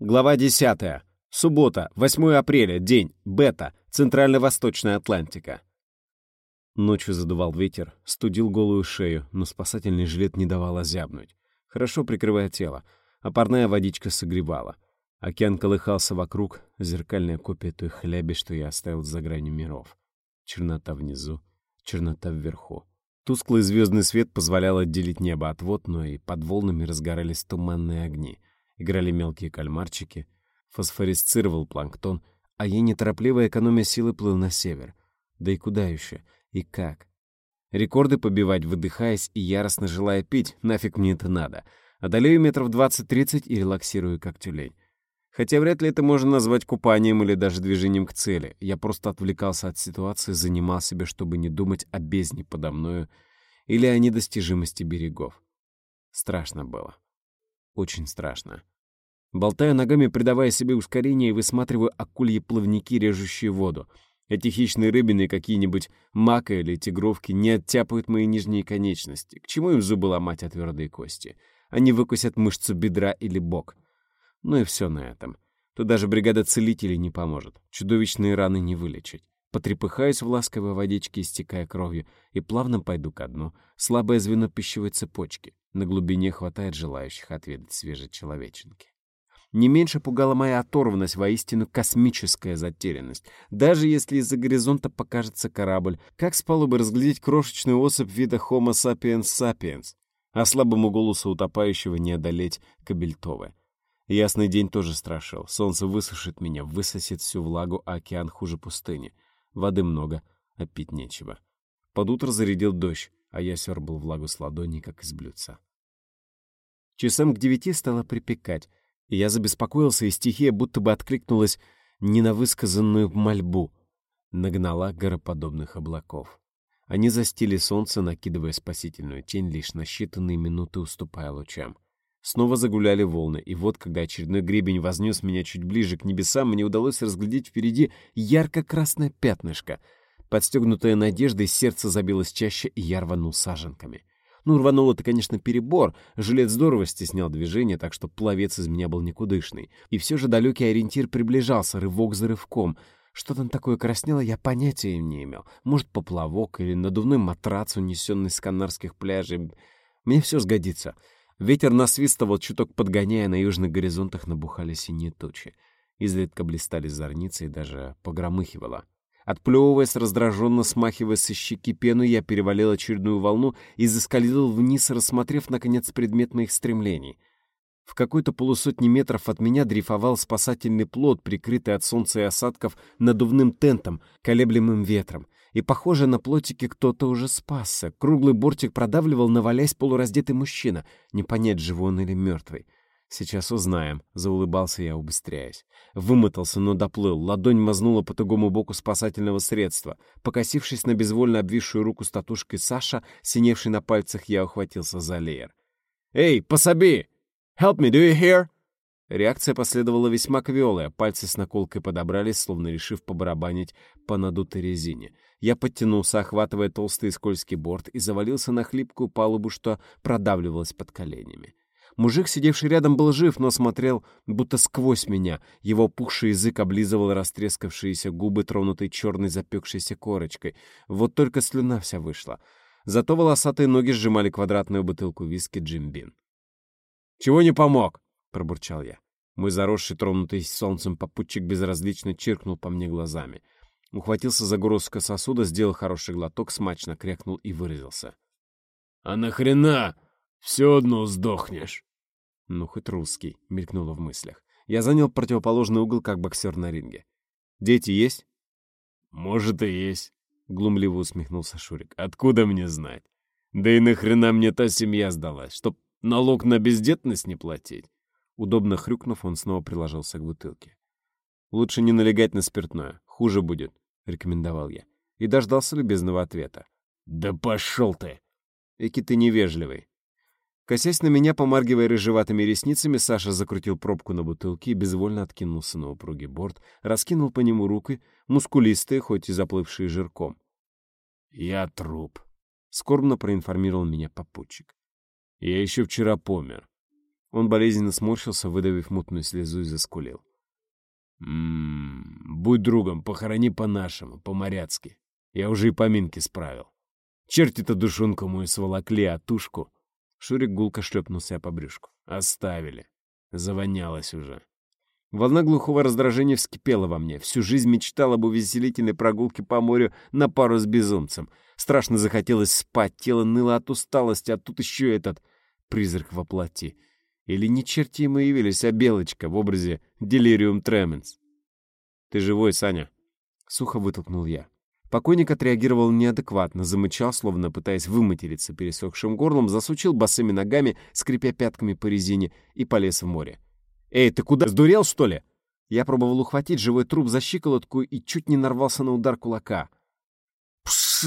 Глава 10. Суббота, 8 апреля, день, бета, Центрально-Восточная Атлантика. Ночью задувал ветер, студил голую шею, но спасательный жилет не давал озябнуть. Хорошо прикрывая тело, а парная водичка согревала. Океан колыхался вокруг, зеркальная копия той хляби, что я оставил за гранью миров. Чернота внизу, чернота вверху. Тусклый звездный свет позволял отделить небо от вод, но и под волнами разгорались туманные огни. Играли мелкие кальмарчики, фосфорисцировал планктон, а я, неторопливо экономя силы, плыл на север. Да и куда еще? И как? Рекорды побивать, выдыхаясь и яростно желая пить, нафиг мне это надо. Одолею метров 20-30 и релаксирую, как тюлень. Хотя вряд ли это можно назвать купанием или даже движением к цели. Я просто отвлекался от ситуации, занимал себя, чтобы не думать о бездне подо мною или о недостижимости берегов. Страшно было. Очень страшно. Болтаю ногами, придавая себе ускорение, и высматриваю акульи плавники, режущие воду. Эти хищные рыбины, какие-нибудь мака или тигровки, не оттяпают мои нижние конечности. К чему им зубы ломать о твердые кости? Они выкусят мышцу бедра или бок. Ну и все на этом. Тут даже бригада целителей не поможет. Чудовищные раны не вылечить. Потрепыхаюсь в ласковой водичке, истекая кровью, и плавно пойду ко дну. Слабое звено пищевой цепочки. На глубине хватает желающих отведать свежей человеченки. Не меньше пугала моя оторванность, воистину космическая затерянность. Даже если из-за горизонта покажется корабль, как с палубы разглядеть крошечную особь вида Homo sapiens sapiens, а слабому голосу утопающего не одолеть кабельтовое. Ясный день тоже страшил. Солнце высушит меня, высосет всю влагу, а океан хуже пустыни. Воды много, а пить нечего. Под утро зарядил дождь, а я сёрбал влагу с ладони, как из блюдца. Часам к девяти стало припекать, и я забеспокоился, и стихия будто бы откликнулась не на высказанную мольбу, нагнала гороподобных облаков. Они застили солнце, накидывая спасительную тень, лишь на считанные минуты уступая лучам. Снова загуляли волны, и вот, когда очередной гребень вознес меня чуть ближе к небесам, мне удалось разглядеть впереди ярко-красное пятнышко. Подстегнутое надеждой, сердце забилось чаще, и я рванул саженками. Ну, рванул это, конечно, перебор. Жилет здорово стеснял движение, так что пловец из меня был никудышный. И все же далекий ориентир приближался, рывок за рывком. Что там такое краснело, я понятия не имел. Может, поплавок или надувной матрац, унесенный с канарских пляжей. Мне все сгодится. Ветер насвистывал, чуток подгоняя, на южных горизонтах набухали синие тучи. Изредка блистали зорницы и даже погромыхивало. Отплевываясь, раздраженно смахивая со щеки пену, я перевалил очередную волну и заскользил вниз, рассмотрев, наконец, предмет моих стремлений. В какой-то полусотни метров от меня дрейфовал спасательный плод, прикрытый от солнца и осадков надувным тентом, колеблемым ветром. И, похоже, на плотике кто-то уже спасся. Круглый бортик продавливал, навалясь полураздетый мужчина. Не понять, живой он или мертвый. «Сейчас узнаем», — заулыбался я, убыстряясь. Вымотался, но доплыл. Ладонь мазнула по тугому боку спасательного средства. Покосившись на безвольно обвисшую руку с татушкой Саша, синевший на пальцах, я ухватился за леер. «Эй, пособи! Help me, do you hear?» Реакция последовала весьма квелая. Пальцы с наколкой подобрались, словно решив побарабанить по надутой резине. Я подтянулся, охватывая толстый и скользкий борт, и завалился на хлипкую палубу, что продавливалась под коленями. Мужик, сидевший рядом, был жив, но смотрел будто сквозь меня. Его пухший язык облизывал растрескавшиеся губы, тронутые черной запекшейся корочкой. Вот только слюна вся вышла. Зато волосатые ноги сжимали квадратную бутылку виски Джимбин. «Чего не помог?» — пробурчал я. Мой заросший, тронутый солнцем попутчик безразлично чиркнул по мне глазами. Ухватился за горлышко сосуда, сделал хороший глоток, смачно крякнул и выразился. «А нахрена? Все одно сдохнешь!» «Ну, хоть русский», — мелькнуло в мыслях. Я занял противоположный угол, как боксер на ринге. «Дети есть?» «Может, и есть», — глумливо усмехнулся Шурик. «Откуда мне знать? Да и нахрена мне та семья сдалась, чтоб налог на бездетность не платить?» Удобно хрюкнув, он снова приложился к бутылке. «Лучше не налегать на спиртное, хуже будет», — рекомендовал я. И дождался любезного ответа. «Да пошел ты!» «Эки ты невежливый. Косясь на меня, помаргивая рыжеватыми ресницами, Саша закрутил пробку на бутылке и безвольно откинулся на упругий борт, раскинул по нему руки, мускулистые, хоть и заплывшие жирком. «Я труп», — скорбно проинформировал меня попутчик. «Я еще вчера помер». Он болезненно сморщился, выдавив мутную слезу и заскулил. «М-м, будь другом, похорони по-нашему, по-моряцки. Я уже и поминки справил. Черти-то душонку мою сволокли, а тушку...» Шурик гулко шлепнулся по брюшку. «Оставили. Завонялось уже». Волна глухого раздражения вскипела во мне. Всю жизнь мечтал об увеселительной прогулке по морю на пару с безумцем. Страшно захотелось спать, тело ныло от усталости, а тут еще этот призрак во плоти. Или не черти ему явились, а белочка в образе Делириум Тременс. «Ты живой, Саня?» — сухо вытолкнул я. Покойник отреагировал неадекватно, замычал, словно пытаясь выматериться пересохшим горлом, засучил босыми ногами, скрипя пятками по резине, и полез в море. «Эй, ты куда, сдурел, что ли?» Я пробовал ухватить живой труп за щиколотку и чуть не нарвался на удар кулака. «Пш,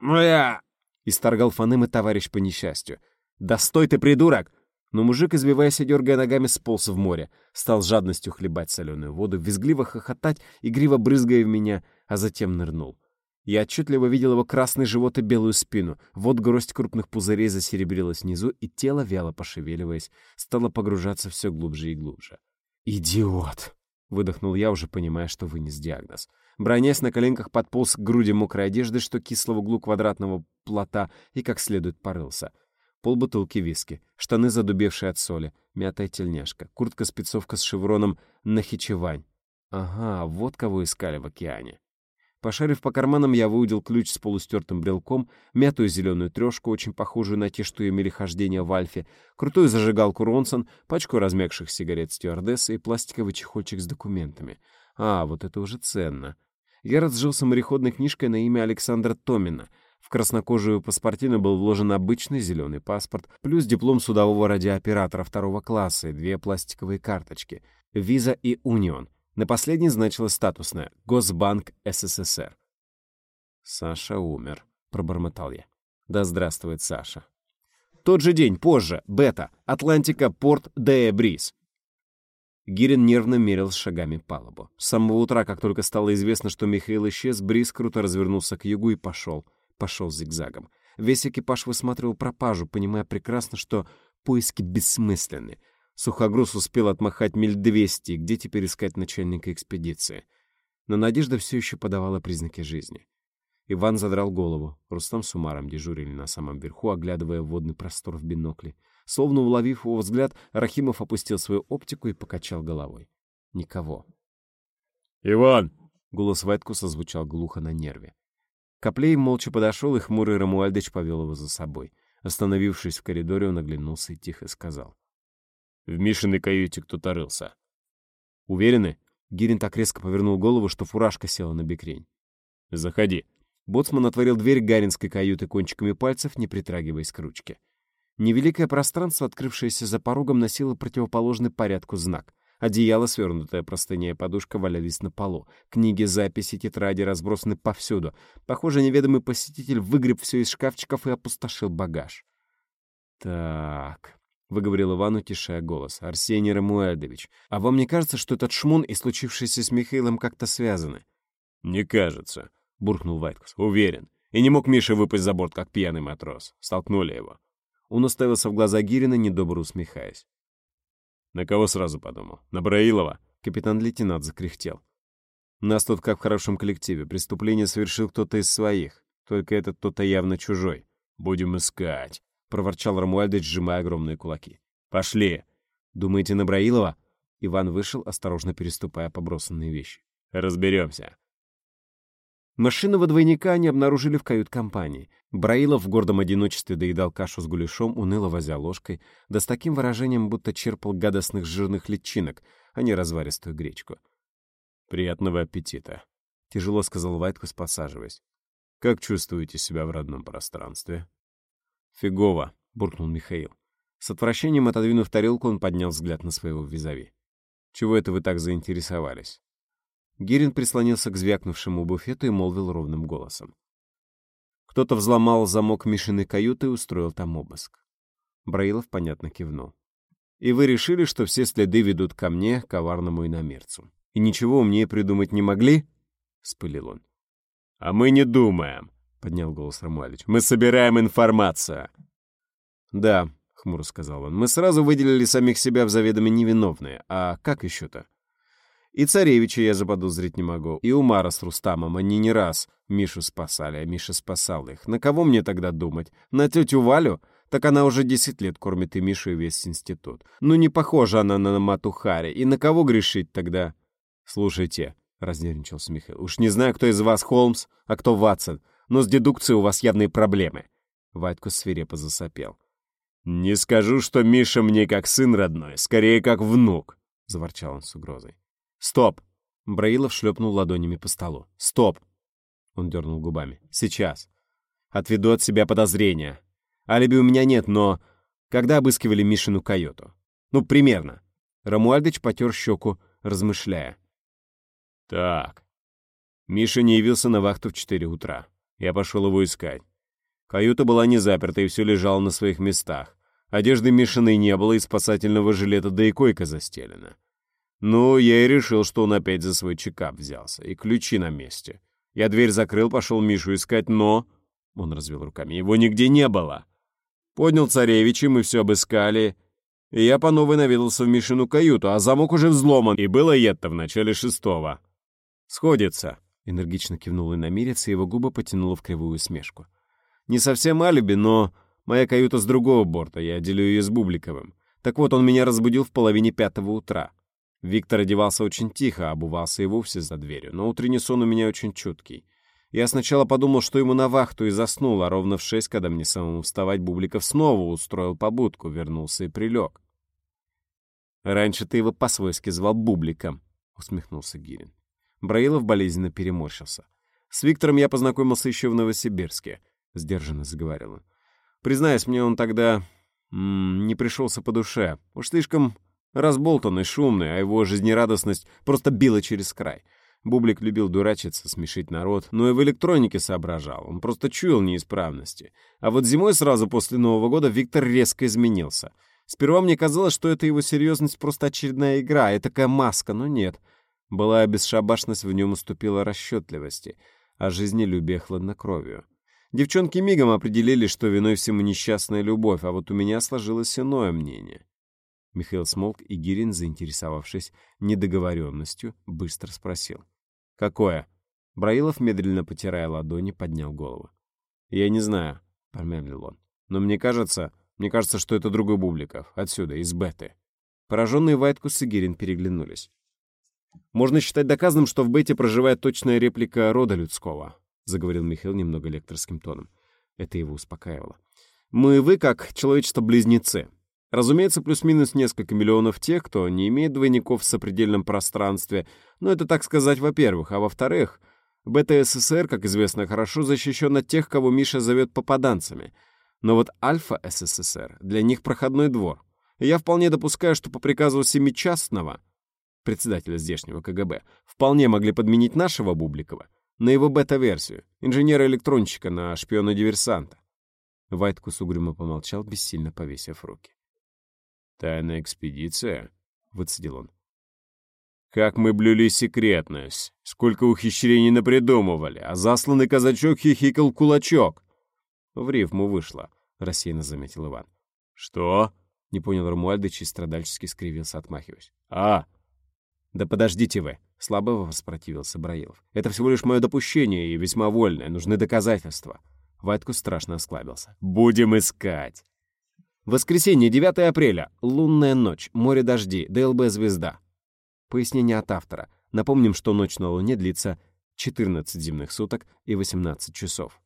моя!» — исторгал фонемы товарищ по несчастью. «Да стой ты, придурок!» Но мужик, извиваясь и дергая ногами, сполз в море, стал жадностью хлебать соленую воду, визгливо хохотать, игриво брызгая в меня, а затем нырнул. Я отчетливо видел его красный живот и белую спину. Вот гроздь крупных пузырей засеребрилась внизу, и тело, вяло пошевеливаясь, стало погружаться все глубже и глубже. «Идиот!» — выдохнул я, уже понимая, что вынес диагноз. Бронясь на коленках подполз к груди мокрой одежды, что кисло в углу квадратного плота, и как следует порылся — полбутылки виски, штаны, задубевшие от соли, мятая тельняшка, куртка-спецовка с шевроном «Нахичевань». Ага, вот кого искали в океане. Пошарив по карманам, я выудил ключ с полустертым брелком, мятую зеленую трешку, очень похожую на те, что имели хождение в Альфе, крутую зажигалку Ронсон, пачку размягших сигарет стюардессы и пластиковый чехольчик с документами. А, вот это уже ценно. Я разжился мореходной книжкой на имя Александра Томина — краснокожую паспортину был вложен обычный зеленый паспорт, плюс диплом судового радиооператора второго класса и две пластиковые карточки — «Виза» и «Унион». На последней значилось статусное «Госбанк СССР». «Саша умер», — пробормотал я. «Да здравствует Саша». Тот же день, позже, Бета, Атлантика, порт Дея Бриз. Гирин нервно мерил шагами палубу. С самого утра, как только стало известно, что Михаил исчез, Бриз круто развернулся к югу и пошел — пошел зигзагом. Весь экипаж высматривал пропажу, понимая прекрасно, что поиски бессмысленны. Сухогруз успел отмахать миль двести, где теперь искать начальника экспедиции. Но надежда все еще подавала признаки жизни. Иван задрал голову. Рустам с Умаром дежурили на самом верху, оглядывая водный простор в бинокле. Словно уловив его взгляд, Рахимов опустил свою оптику и покачал головой. Никого. «Иван!» — голос Вайткуса звучал глухо на нерве. Коплей молча подошел, и хмурый Рамуальдыч повел его за собой. Остановившись в коридоре, он оглянулся и тихо сказал. «В Мишиной каюте кто-то рылся». «Уверены?» Гирин так резко повернул голову, что фуражка села на бекрень. «Заходи». Боцман отворил дверь гаринской каюты кончиками пальцев, не притрагиваясь к ручке. Невеликое пространство, открывшееся за порогом, носило противоположный порядку знак. Одеяло, свернутая простыня и подушка валялись на полу. Книги, записи, тетради разбросаны повсюду. Похоже, неведомый посетитель выгреб все из шкафчиков и опустошил багаж. «Так...» — выговорил Иван, утешая голос. «Арсений Рамуэдович, а вам не кажется, что этот шмон и случившееся с Михаилом как-то связаны?» «Не кажется», — буркнул Вайткус. «Уверен. И не мог Миша выпасть за борт, как пьяный матрос. Столкнули его». Он уставился в глаза Гирина, недобро усмехаясь. На кого сразу подумал? На Браилова? Капитан-лейтенант закряхтел. Нас тут как в хорошем коллективе. Преступление совершил кто-то из своих. Только этот кто-то явно чужой. Будем искать, — проворчал Рамуальдыч, сжимая огромные кулаки. Пошли. Думаете, на Браилова? Иван вышел, осторожно переступая побросанные вещи. Разберемся. Машину двойника они обнаружили в кают-компании. Браилов в гордом одиночестве доедал кашу с гуляшом, уныло возя ложкой, да с таким выражением, будто черпал гадостных жирных личинок, а не разваристую гречку. «Приятного аппетита», — тяжело сказал Вайткус, посаживаясь. «Как чувствуете себя в родном пространстве?» «Фигово», — буркнул Михаил. С отвращением отодвинув тарелку, он поднял взгляд на своего визави. «Чего это вы так заинтересовались?» Гирин прислонился к звякнувшему буфету и молвил ровным голосом. Кто-то взломал замок Мишиной каюты и устроил там обыск. Браилов понятно кивнул. «И вы решили, что все следы ведут ко мне, коварному иномерцу. И ничего умнее придумать не могли?» — спылил он. «А мы не думаем», — поднял голос Рамуалич. «Мы собираем информацию». «Да, хмуро сказал он. «Мы сразу выделили самих себя в заведомо невиновные. А как еще-то?» И царевича я заподозрить не могу, и Умара с Рустамом, они не раз Мишу спасали, а Миша спасал их. На кого мне тогда думать? На тетю Валю? Так она уже десять лет кормит и Мишу, и весь институт. Ну, не похожа она на Матухари. И на кого грешить тогда? Слушайте, — разнервничался Михаил, — уж не знаю, кто из вас Холмс, а кто Ватсон, но с дедукцией у вас явные проблемы. Вадьку свирепо засопел. «Не скажу, что Миша мне как сын родной, скорее как внук», — заворчал он с угрозой. «Стоп!» — Браилов шлепнул ладонями по столу. «Стоп!» — он дернул губами. «Сейчас. Отведу от себя подозрения. Алиби у меня нет, но... Когда обыскивали Мишину каюту? Ну, примерно». Рамуальдыч потер щеку, размышляя. «Так. Миша не явился на вахту в четыре утра. Я пошел его искать. Каюта была не заперта, и все лежало на своих местах. Одежды Мишиной не было, и спасательного жилета, да и койка застелена. Ну, я и решил, что он опять за свой чекап взялся, и ключи на месте. Я дверь закрыл, пошел Мишу искать, но... Он развел руками. Его нигде не было. Поднял царевича, мы все обыскали. И я по новой наведался в Мишину каюту, а замок уже взломан, и было это в начале шестого. «Сходится», — энергично кивнул иномирец, и его губы потянуло в кривую усмешку. Не совсем алиби, но моя каюта с другого борта, я делю ее с Бубликовым. Так вот, он меня разбудил в половине пятого утра. Виктор одевался очень тихо, обувался и вовсе за дверью, но утренний сон у меня очень чуткий. Я сначала подумал, что ему на вахту и заснул, а ровно в шесть, когда мне самому вставать, Бубликов снова устроил побудку, вернулся и прилег. «Раньше ты его по-свойски звал Бубликом», — усмехнулся Гирин. Браилов болезненно переморщился. «С Виктором я познакомился еще в Новосибирске. — сдержанно заговорил он. «Признаюсь, мне он тогда м -м, не пришелся по душе. Уж слишком разболтанный, шумный, а его жизнерадостность просто била через край. Бублик любил дурачиться, смешить народ, но и в электронике соображал. Он просто чуял неисправности. А вот зимой сразу после Нового года Виктор резко изменился. Сперва мне казалось, что это его серьезность просто очередная игра, и такая маска, но нет. Былая бесшабашность в нем уступила расчетливости, а жизнелюбие хладнокровию. Девчонки мигом определили, что виной всему несчастная любовь, а вот у меня сложилось иное мнение. Михаил смолк, и Гирин, заинтересовавшись недоговоренностью, быстро спросил. «Какое?» Браилов, медленно потирая ладони, поднял голову. «Я не знаю», — промямлил он. «Но мне кажется, мне кажется, что это другой Бубликов. Отсюда, из Беты». Пораженные Вайткус и Гирин переглянулись. «Можно считать доказанным, что в Бете проживает точная реплика рода людского», — заговорил Михаил немного лекторским тоном. Это его успокаивало. «Мы вы как человечество-близнецы. Разумеется, плюс-минус несколько миллионов тех, кто не имеет двойников в сопредельном пространстве, но это, так сказать, во-первых. А во-вторых, БТССР, как известно, хорошо защищен от тех, кого Миша зовет попаданцами. Но вот Альфа-СССР для них проходной двор. И я вполне допускаю, что по приказу Семичастного, председателя здешнего КГБ, вполне могли подменить нашего Бубликова, на его бета-версию, инженера-электронщика на шпиона-диверсанта. Вайткус угрюмо помолчал, бессильно повесив руки. «Тайная экспедиция?» — выцедил он. «Как мы блюли секретность! Сколько ухищрений напридумывали, а засланный казачок хихикал кулачок!» В рифму вышло, — рассеянно заметил Иван. «Что?» — не понял Рамуальдыч и страдальчески скривился, отмахиваясь. «А, «Да подождите вы!» — слабо воспротивился Браилов. «Это всего лишь мое допущение и весьма вольное. Нужны доказательства». Вайтку страшно осклабился. «Будем искать!» Воскресенье, 9 апреля. Лунная ночь. Море дожди. ДЛБ «Звезда». Пояснение от автора. Напомним, что ночь на Луне длится 14 земных суток и 18 часов.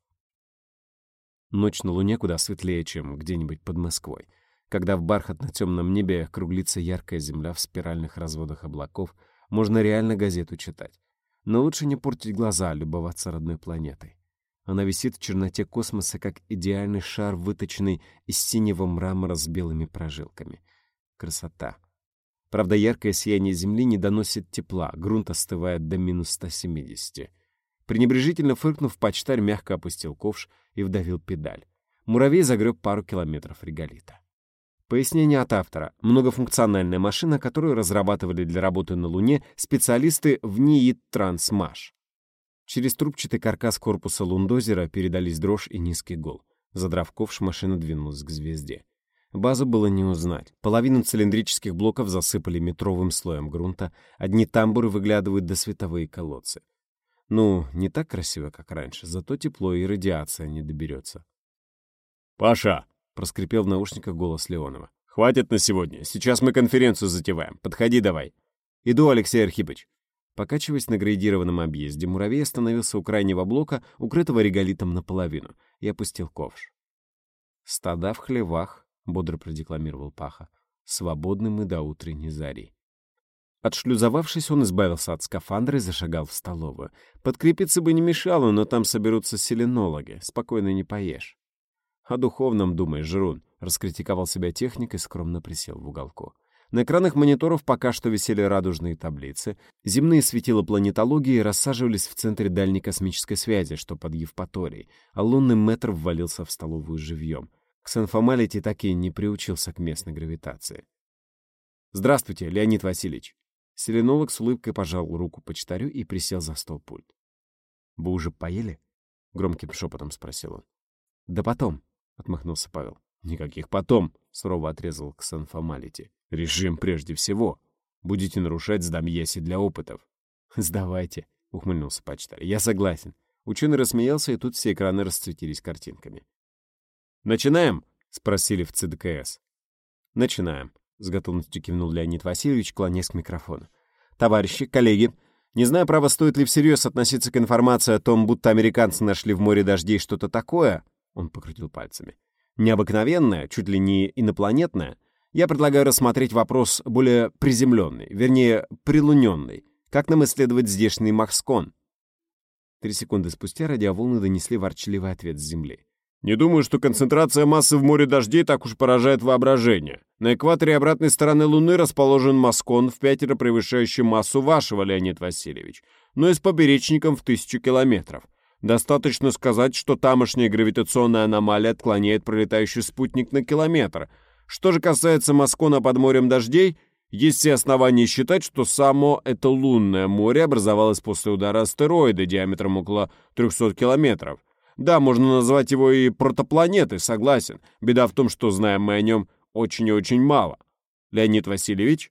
Ночь на Луне куда светлее, чем где-нибудь под Москвой когда в бархатно-темном небе круглится яркая земля в спиральных разводах облаков, можно реально газету читать. Но лучше не портить глаза, любоваться родной планетой. Она висит в черноте космоса, как идеальный шар, выточенный из синего мрамора с белыми прожилками. Красота. Правда, яркое сияние Земли не доносит тепла, грунт остывает до минус 170. Пренебрежительно фыркнув, почтарь мягко опустил ковш и вдавил педаль. Муравей загреб пару километров реголита. Пояснение от автора. Многофункциональная машина, которую разрабатывали для работы на Луне специалисты в НИИ Трансмаш. Через трубчатый каркас корпуса лундозера передались дрожь и низкий гул. Задрав ковш, машина двинулась к звезде. Базу было не узнать. Половину цилиндрических блоков засыпали метровым слоем грунта, одни тамбуры выглядывают до световые колодцы. Ну, не так красиво, как раньше, зато тепло и радиация не доберется. «Паша!» — проскрипел в наушниках голос Леонова. «Хватит на сегодня. Сейчас мы конференцию затеваем. Подходи давай». «Иду, Алексей Архипыч». Покачиваясь на градированном объезде, муравей остановился у крайнего блока, укрытого реголитом наполовину, и опустил ковш. «Стада в хлевах», — бодро продекламировал Паха, — «свободны мы до утренней зари». Отшлюзовавшись, он избавился от скафандра и зашагал в столовую. Подкрепиться бы не мешало, но там соберутся селенологи. Спокойно не поешь. «О духовном думаешь, Жрун», — раскритиковал себя техник и скромно присел в уголку. На экранах мониторов пока что висели радужные таблицы. Земные светила планетологии рассаживались в центре дальней космической связи, что под Евпаторией, а лунный метр ввалился в столовую живьем. Ксенфомалити так и не приучился к местной гравитации. «Здравствуйте, Леонид Васильевич!» Селенолог с улыбкой пожал руку почтарю и присел за стол пульт. «Вы уже поели?» — громким шепотом спросил он. «Да потом», — отмахнулся Павел. «Никаких потом», — сурово отрезал Ксенфомалити. Режим прежде всего. Будете нарушать, сдам Еси для опытов. Сдавайте, ухмыльнулся почтарь. Я согласен. Ученый рассмеялся, и тут все экраны расцветились картинками. «Начинаем?» — спросили в ЦДКС. «Начинаем», — с готовностью кивнул Леонид Васильевич, клонясь к микрофону. «Товарищи, коллеги, не знаю, право, стоит ли всерьез относиться к информации о том, будто американцы нашли в море дождей что-то такое...» — он покрутил пальцами. «Необыкновенное, чуть ли не инопланетное, я предлагаю рассмотреть вопрос более приземленный, вернее, прилуненный. Как нам исследовать здешний Махскон? Три секунды спустя радиоволны донесли ворчливый ответ с Земли. «Не думаю, что концентрация массы в море дождей так уж поражает воображение. На экваторе обратной стороны Луны расположен Маскон в пятеро превышающий массу вашего, Леонид Васильевич, но и с поперечником в тысячу километров. Достаточно сказать, что тамошняя гравитационная аномалия отклоняет пролетающий спутник на километр — что же касается Маскона под морем дождей, есть все основания считать, что само это лунное море образовалось после удара астероида диаметром около 300 километров. Да, можно назвать его и протопланетой, согласен. Беда в том, что знаем мы о нем очень и очень мало. Леонид Васильевич?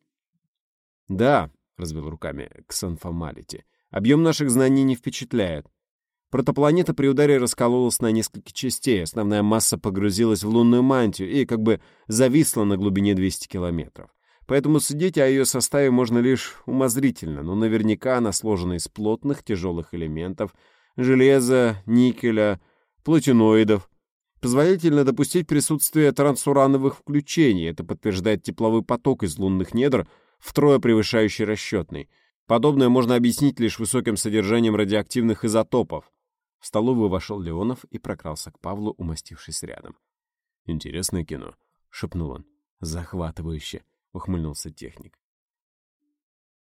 Да, развел руками Ксанфомалити. Объем наших знаний не впечатляет. Протопланета при ударе раскололась на несколько частей, основная масса погрузилась в лунную мантию и как бы зависла на глубине 200 километров. Поэтому судить о ее составе можно лишь умозрительно, но наверняка она сложена из плотных, тяжелых элементов, железа, никеля, платиноидов. Позволительно допустить присутствие трансурановых включений. Это подтверждает тепловой поток из лунных недр, втрое превышающий расчетный. Подобное можно объяснить лишь высоким содержанием радиоактивных изотопов. В столовую вошел Леонов и прокрался к Павлу, умастившись рядом. «Интересное кино», — шепнул он. «Захватывающе», — ухмыльнулся техник.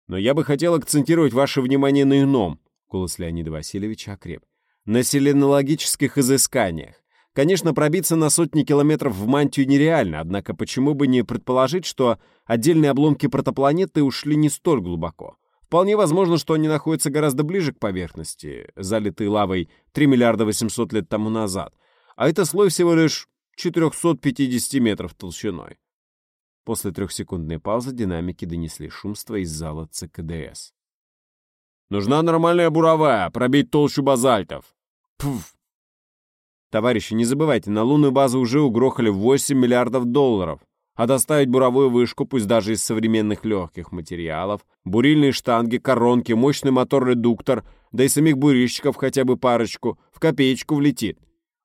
«Но я бы хотел акцентировать ваше внимание на ином», — голос Леонида Васильевича окреп. «На селенологических изысканиях. Конечно, пробиться на сотни километров в мантию нереально, однако почему бы не предположить, что отдельные обломки протопланеты ушли не столь глубоко? Вполне возможно, что они находятся гораздо ближе к поверхности, залитые лавой 3 миллиарда 800 лет тому назад, а это слой всего лишь 450 метров толщиной. После трехсекундной паузы динамики донесли шумство из зала ЦКДС. «Нужна нормальная буровая, пробить толщу базальтов!» Пф! Товарищи, не забывайте, на лунную базу уже угрохали 8 миллиардов долларов а доставить буровую вышку, пусть даже из современных легких материалов, бурильные штанги, коронки, мощный мотор-редуктор, да и самих бурильщиков хотя бы парочку, в копеечку влетит.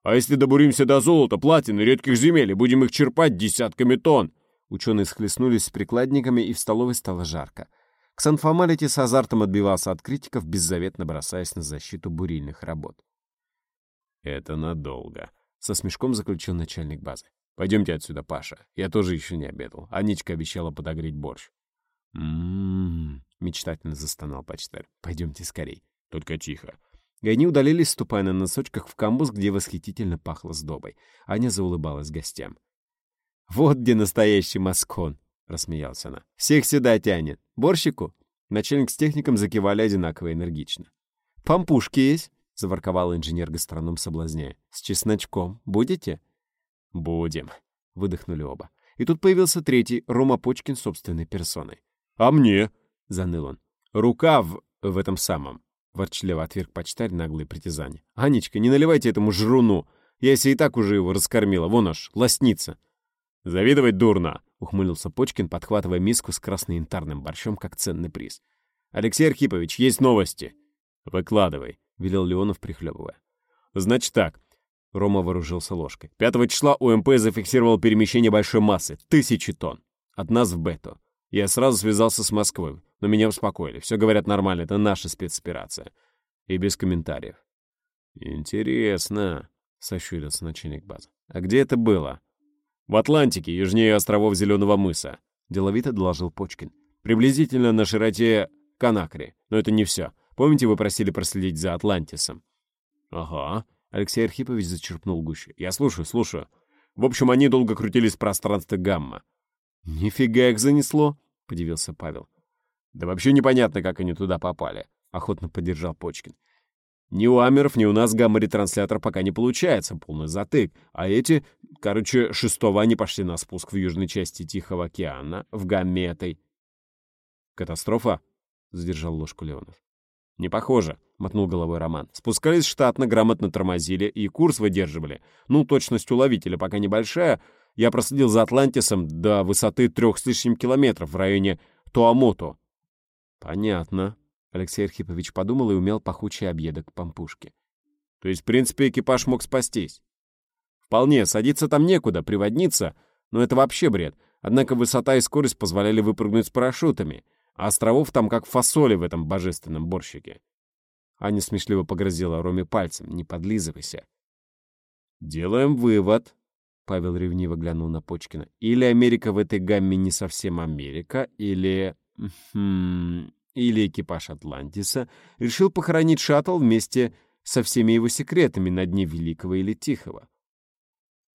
А если добуримся до золота, платины, редких земель и будем их черпать десятками тонн? Ученые схлестнулись с прикладниками, и в столовой стало жарко. Ксанфомалити с азартом отбивался от критиков, беззаветно бросаясь на защиту бурильных работ. «Это надолго», — со смешком заключил начальник базы. Пойдемте отсюда, Паша. Я тоже еще не обедал. Аничка обещала подогреть борщ. «М-м-м», мечтательно застонал почтарь. «Пойдемте скорей». Только тихо. И они удалились, ступая на носочках в камбус, где восхитительно пахло сдобой. Аня заулыбалась гостям. «Вот где настоящий маскон!» — рассмеялась она. «Всех сюда тянет. Борщику?» Начальник с техником закивали одинаково энергично. «Пампушки есть?» — заворковал инженер-гастроном, соблазняя. «С чесночком. Будете?» «Будем», — выдохнули оба. И тут появился третий, Рома Почкин собственной персоной. «А мне?» — заныл он. «Рука в... в этом самом», — ворчливо отверг почтарь наглые притязания. «Анечка, не наливайте этому жруну. Я себе и так уже его раскормила. Вон аж, лосница». «Завидовать дурно», — ухмылился Почкин, подхватывая миску с красно-янтарным борщом как ценный приз. «Алексей Архипович, есть новости». «Выкладывай», — велел Леонов, прихлебывая. «Значит так». Рома вооружился ложкой. 5 числа УМП зафиксировал перемещение большой массы, тысячи тонн. От нас в Бету. Я сразу связался с Москвой, но меня успокоили. Все говорят нормально, это наша спецоперация. И без комментариев. «Интересно», — сощурился начальник базы. «А где это было?» «В Атлантике, южнее островов Зеленого мыса», — деловито доложил Почкин. «Приблизительно на широте Канакри. Но это не все. Помните, вы просили проследить за Атлантисом?» «Ага», — Алексей Архипович зачерпнул гуще. «Я слушаю, слушаю. В общем, они долго крутились в пространстве гамма. «Нифига их занесло!» — подивился Павел. «Да вообще непонятно, как они туда попали», — охотно поддержал Почкин. «Ни у Амеров, ни у нас гамма-ретранслятор пока не получается, полный затык. А эти, короче, шестого они пошли на спуск в южной части Тихого океана, в гамме этой». «Катастрофа?» — задержал ложку Леонов. «Не похоже», — мотнул головой Роман. «Спускались штатно, грамотно тормозили и курс выдерживали. Ну, точность уловителя пока небольшая, я проследил за Атлантисом до высоты трех с лишним километров в районе Туамото. Понятно. Алексей Архипович подумал и умел пахучий объедок пампушки. То есть, в принципе, экипаж мог спастись. Вполне, садиться там некуда, приводниться, но это вообще бред. Однако высота и скорость позволяли выпрыгнуть с парашютами, а островов там как фасоли в этом божественном борщике. Аня смешливо погрозила Роме пальцем. «Не подлизывайся». «Делаем вывод», Павел ревниво глянул на Почкина. Или Америка в этой гамме не совсем Америка, или... Хм... Или экипаж Атлантиса решил похоронить шаттл вместе со всеми его секретами на дне Великого или Тихого.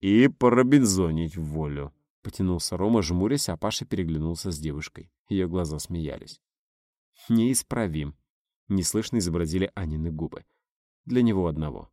И поробинзонить в волю. Потянулся Рома, жмурясь, а Паша переглянулся с девушкой. Ее глаза смеялись. «Неисправим», — неслышно изобразили Анины губы. Для него одного.